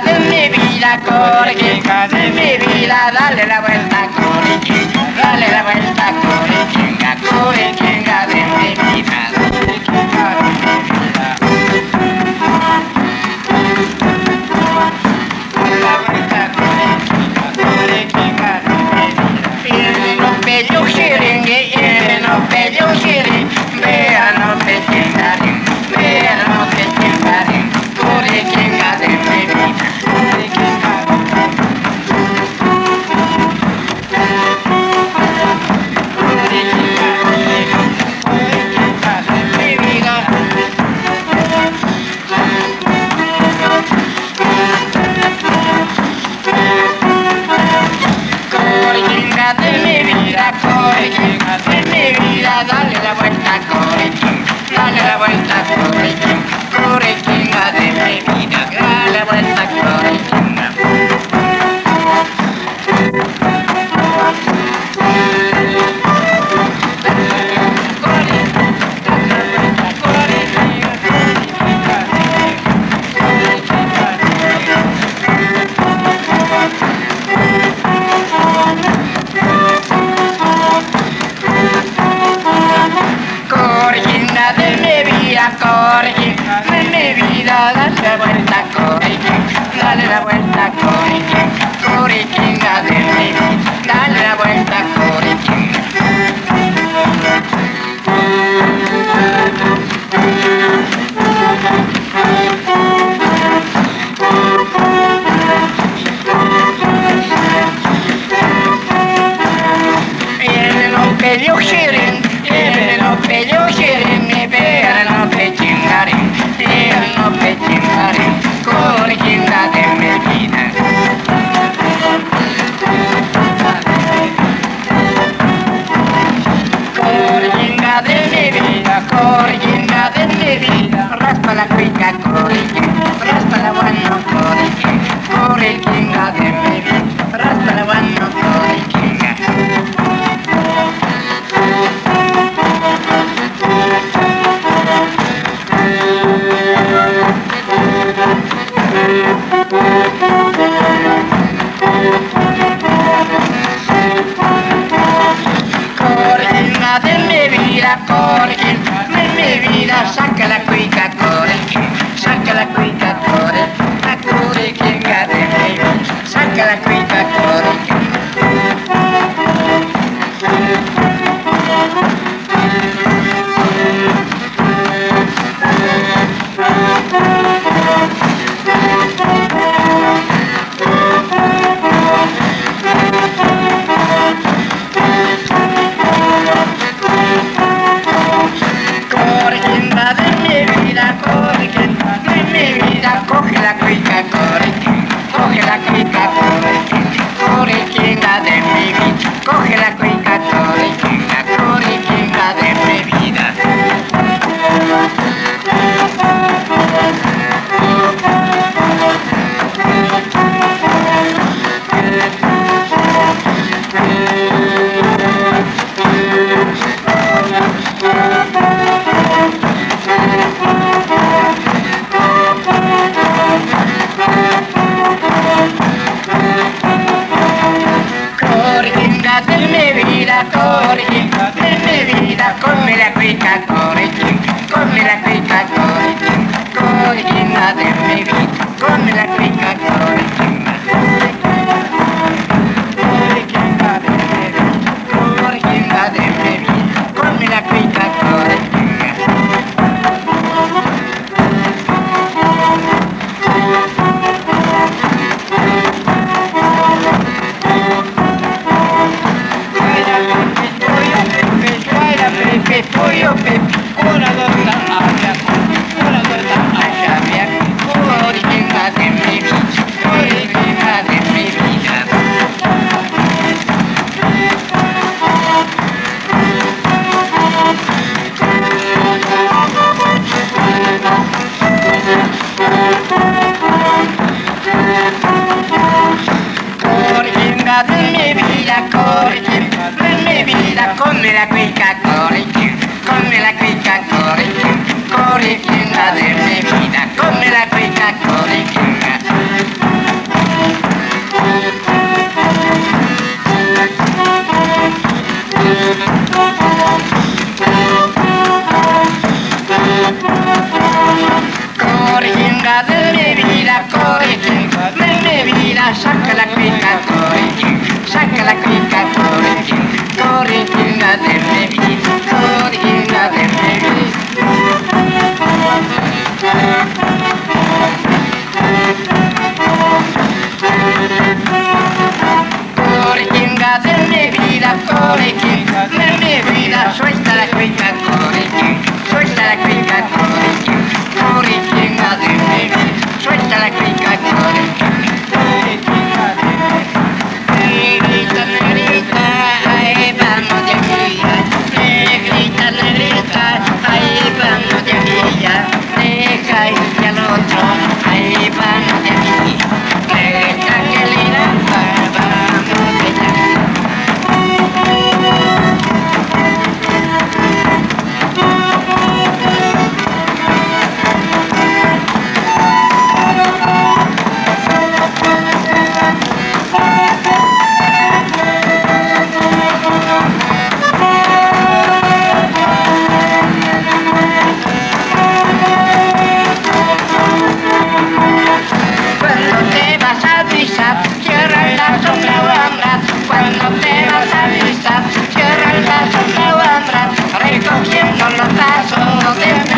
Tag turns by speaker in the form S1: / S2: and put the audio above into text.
S1: de mi vida, corichinga, de mi vida, dale la vuelta, corichinga, dale la vuelta, corichinga, corichinga, de mi vida. vuelta, corre. Mi, mi vida, dale la vuelta, corre. Dale la vuelta, corre. Corre, dale la vuelta. de mi vida, corre, mi vida, saca la cuica, corre. corriendo de mi vida, come la cuica corriendo, come la cuica corriendo, corriendo de mi vida, come la cuica. da dimmi vita corichi, dimmi vita come la quica corichi, come la quica corichi, corichi da dimmi vita come la quica corichi. avisar, cierra el lazo, me a. Cuando te vas a avisar, cierra el lazo, me. Recogiendo los tazos de